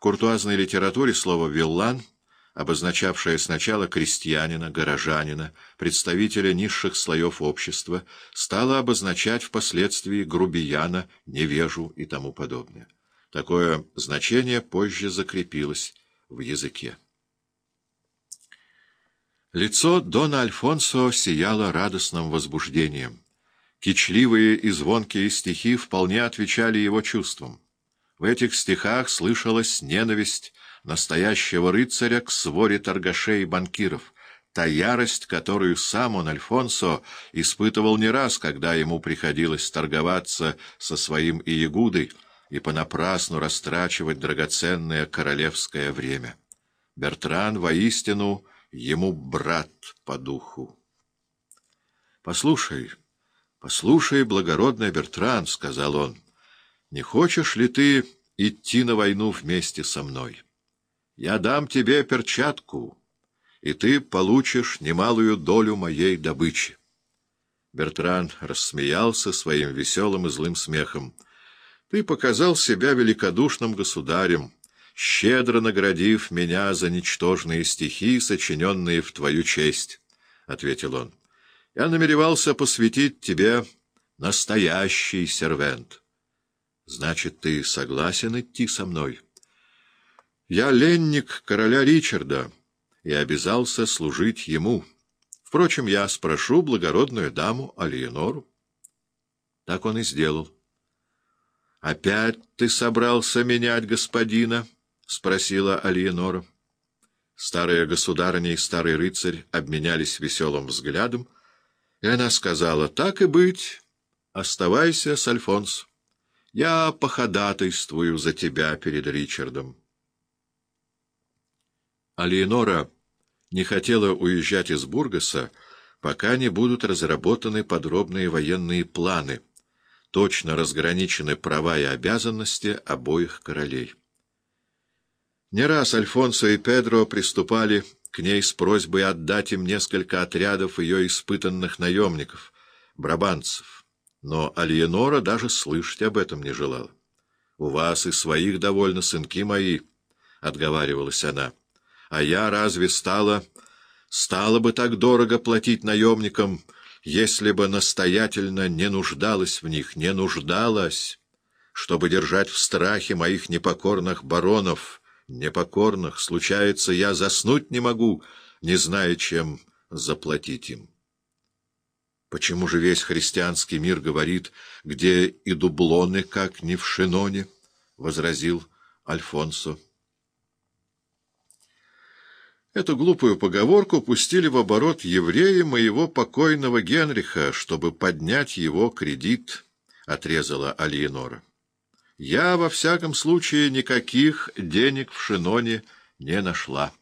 куртуазной литературе слово «виллан», обозначавшее сначала крестьянина, горожанина, представителя низших слоев общества, стало обозначать впоследствии грубияна, невежу и тому подобное. Такое значение позже закрепилось в языке. Лицо Дона Альфонсо сияло радостным возбуждением. Кичливые и звонкие стихи вполне отвечали его чувствам. В этих стихах слышалась ненависть настоящего рыцаря к своре торгашей и банкиров, та ярость, которую сам он, Альфонсо, испытывал не раз, когда ему приходилось торговаться со своим Иегудой и понапрасну растрачивать драгоценное королевское время. Бертран воистину ему брат по духу. — Послушай, послушай, благородный Бертран, — сказал он, — не хочешь ли ты идти на войну вместе со мной? Я дам тебе перчатку, и ты получишь немалую долю моей добычи. Бертран рассмеялся своим веселым и злым смехом. Ты показал себя великодушным государем, щедро наградив меня за ничтожные стихи, сочиненные в твою честь, — ответил он. Я намеревался посвятить тебе настоящий сервент. Значит, ты согласен идти со мной? Я ленник короля Ричарда и обязался служить ему. Впрочем, я спрошу благородную даму Алиенору. Так он и сделал. — Опять ты собрался менять господина? — спросила Алиенора. Старая государыня и старый рыцарь обменялись веселым взглядом, и она сказала, — Так и быть, оставайся с Альфонсом. Я походатайствую за тебя перед Ричардом. Алиенора не хотела уезжать из Бургаса, пока не будут разработаны подробные военные планы, точно разграничены права и обязанности обоих королей. Не раз Альфонсо и Педро приступали к ней с просьбой отдать им несколько отрядов ее испытанных наемников, брабанцев. Но Альенора даже слышать об этом не желала. — У вас и своих довольно, сынки мои, — отговаривалась она. — А я разве стала... стала бы так дорого платить наемникам, если бы настоятельно не нуждалась в них, не нуждалась, чтобы держать в страхе моих непокорных баронов, непокорных, случается, я заснуть не могу, не зная, чем заплатить им. Почему же весь христианский мир говорит, где и дублоны, как не в Шиноне? — возразил Альфонсо. Эту глупую поговорку пустили в оборот евреи моего покойного Генриха, чтобы поднять его кредит, — отрезала Алиенора. Я, во всяком случае, никаких денег в Шиноне не нашла.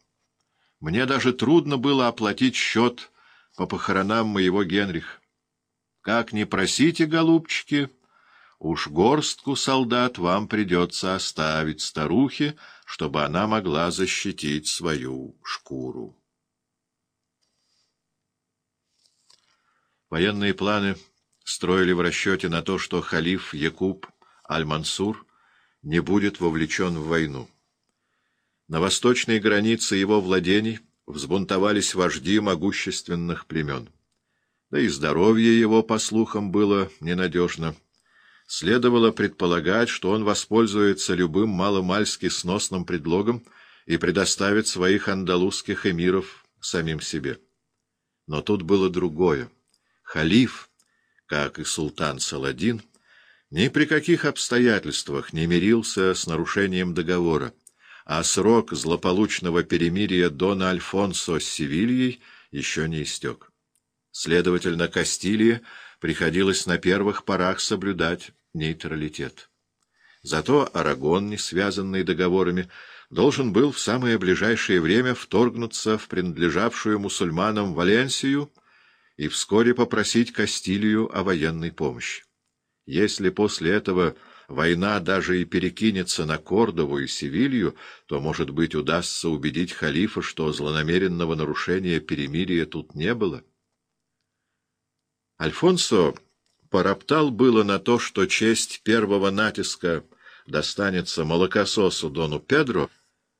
Мне даже трудно было оплатить счет по похоронам моего Генриха. Как не просите, голубчики, уж горстку солдат вам придется оставить старухе, чтобы она могла защитить свою шкуру. Военные планы строили в расчете на то, что халиф Якуб Аль-Мансур не будет вовлечен в войну. На восточной границе его владений взбунтовались вожди могущественных племен да и здоровье его, по слухам, было ненадежно. Следовало предполагать, что он воспользуется любым маломальски сносным предлогом и предоставит своих андалузских эмиров самим себе. Но тут было другое. Халиф, как и султан Саладин, ни при каких обстоятельствах не мирился с нарушением договора, а срок злополучного перемирия Дона Альфонсо с Севильей еще не истек. Следовательно, Кастилии приходилось на первых порах соблюдать нейтралитет. Зато Арагон, не связанный договорами, должен был в самое ближайшее время вторгнуться в принадлежавшую мусульманам Валенсию и вскоре попросить Кастилию о военной помощи. Если после этого война даже и перекинется на Кордову и Севилью, то, может быть, удастся убедить халифа, что злонамеренного нарушения перемирия тут не было. Альфонсо пороптал было на то, что честь первого натиска достанется молокососу Дону Педро,